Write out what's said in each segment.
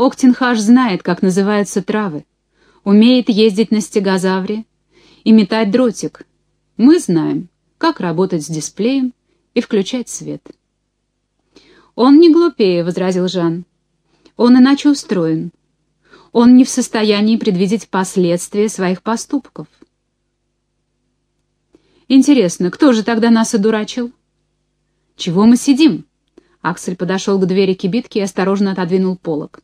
Октенхаш знает, как называются травы, умеет ездить на стегозавре и метать дротик. Мы знаем, как работать с дисплеем и включать свет. «Он не глупее», — возразил Жан. «Он иначе устроен. Он не в состоянии предвидеть последствия своих поступков». «Интересно, кто же тогда нас одурачил?» «Чего мы сидим?» Аксель подошел к двери кибитки и осторожно отодвинул полог.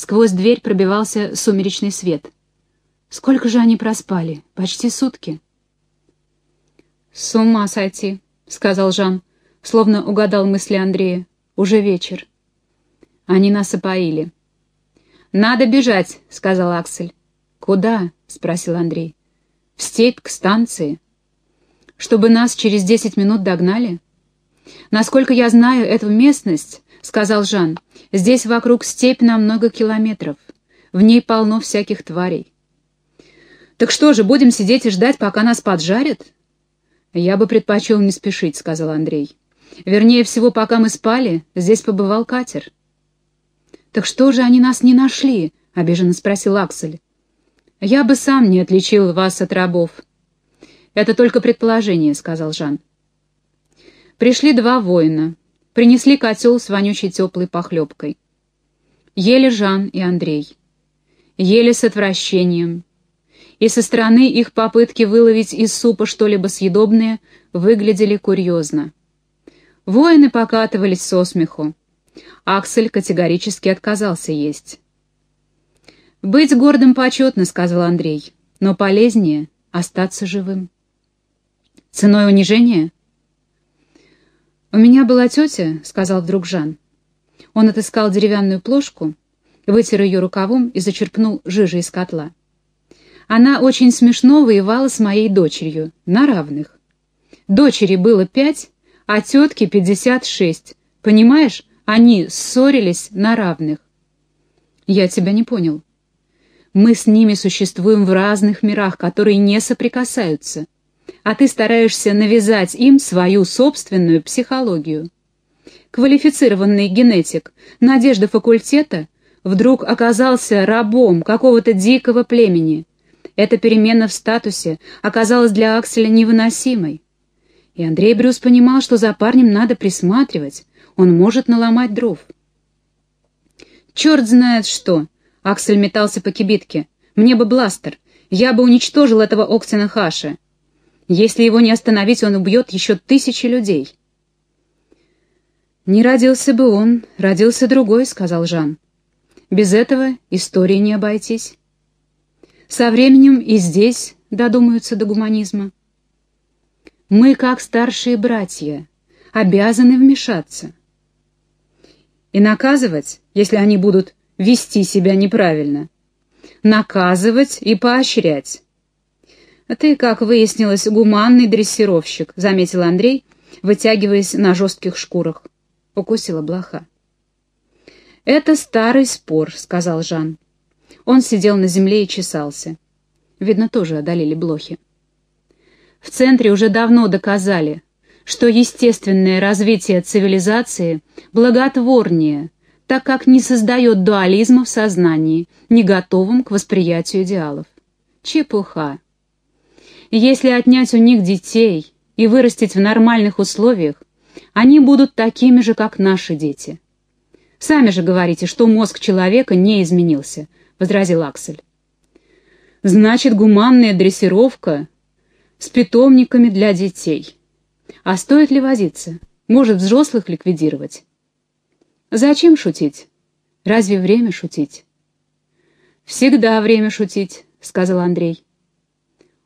Сквозь дверь пробивался сумеречный свет. Сколько же они проспали? Почти сутки. «С ума сойти», — сказал Жан, словно угадал мысли Андрея. «Уже вечер». Они нас опоили. «Надо бежать», — сказал Аксель. «Куда?» — спросил Андрей. «В степь, к станции». «Чтобы нас через десять минут догнали?» «Насколько я знаю эту местность», — сказал Жан, — «здесь вокруг степь на много километров. В ней полно всяких тварей». «Так что же, будем сидеть и ждать, пока нас поджарят?» «Я бы предпочел не спешить», — сказал Андрей. «Вернее всего, пока мы спали, здесь побывал катер». «Так что же они нас не нашли?» — обиженно спросил Аксель. «Я бы сам не отличил вас от рабов». «Это только предположение», — сказал Жан. Пришли два воина, принесли котел с вонючей теплой похлебкой. Ели Жан и Андрей. Ели с отвращением. И со стороны их попытки выловить из супа что-либо съедобное выглядели курьезно. Воины покатывались со смеху. Аксель категорически отказался есть. «Быть гордым почетно», — сказал Андрей, — «но полезнее остаться живым». «Ценой унижения?» «У меня была тетя», — сказал вдруг Жан. Он отыскал деревянную плошку, вытер ее рукавом и зачерпнул жижи из котла. Она очень смешно воевала с моей дочерью, на равных. Дочери было пять, а тетке пятьдесят шесть. Понимаешь, они ссорились на равных. Я тебя не понял. Мы с ними существуем в разных мирах, которые не соприкасаются а ты стараешься навязать им свою собственную психологию. Квалифицированный генетик, надежда факультета, вдруг оказался рабом какого-то дикого племени. Эта перемена в статусе оказалась для Акселя невыносимой. И Андрей Брюс понимал, что за парнем надо присматривать, он может наломать дров. «Черт знает что!» — Аксель метался по кибитке. «Мне бы бластер, я бы уничтожил этого Октина Хаша». Если его не остановить, он убьет еще тысячи людей. «Не родился бы он, родился другой», — сказал Жан. «Без этого истории не обойтись. Со временем и здесь додумаются до гуманизма. Мы, как старшие братья, обязаны вмешаться и наказывать, если они будут вести себя неправильно, наказывать и поощрять». «Ты, как выяснилось, гуманный дрессировщик», — заметил Андрей, вытягиваясь на жестких шкурах. Укусила блоха. «Это старый спор», — сказал Жан. Он сидел на земле и чесался. Видно, тоже одолели блохи. В центре уже давно доказали, что естественное развитие цивилизации благотворнее, так как не создает дуализма в сознании, не готовым к восприятию идеалов. Чепуха. Если отнять у них детей и вырастить в нормальных условиях, они будут такими же, как наши дети. «Сами же говорите, что мозг человека не изменился», — возразил Аксель. «Значит, гуманная дрессировка с питомниками для детей. А стоит ли возиться? Может, взрослых ликвидировать?» «Зачем шутить? Разве время шутить?» «Всегда время шутить», — сказал Андрей.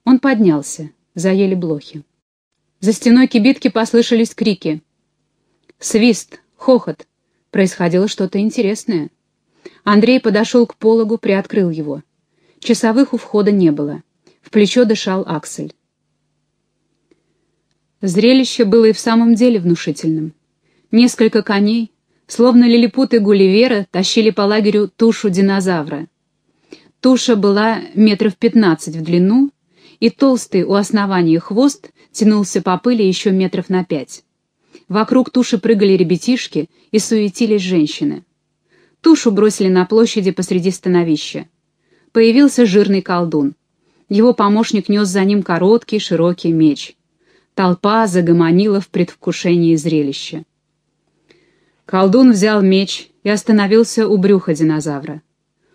Он поднялся. Заели блохи. За стеной кибитки послышались крики. Свист, хохот. Происходило что-то интересное. Андрей подошел к пологу, приоткрыл его. Часовых у входа не было. В плечо дышал Аксель. Зрелище было и в самом деле внушительным. Несколько коней, словно лилипуты Гулливера, тащили по лагерю тушу динозавра. Туша была метров пятнадцать в длину и толстый у основания хвост тянулся по пыли еще метров на пять. Вокруг туши прыгали ребятишки и суетились женщины. Тушу бросили на площади посреди становища. Появился жирный колдун. Его помощник нес за ним короткий широкий меч. Толпа загомонила в предвкушении зрелища. Колдун взял меч и остановился у брюха динозавра.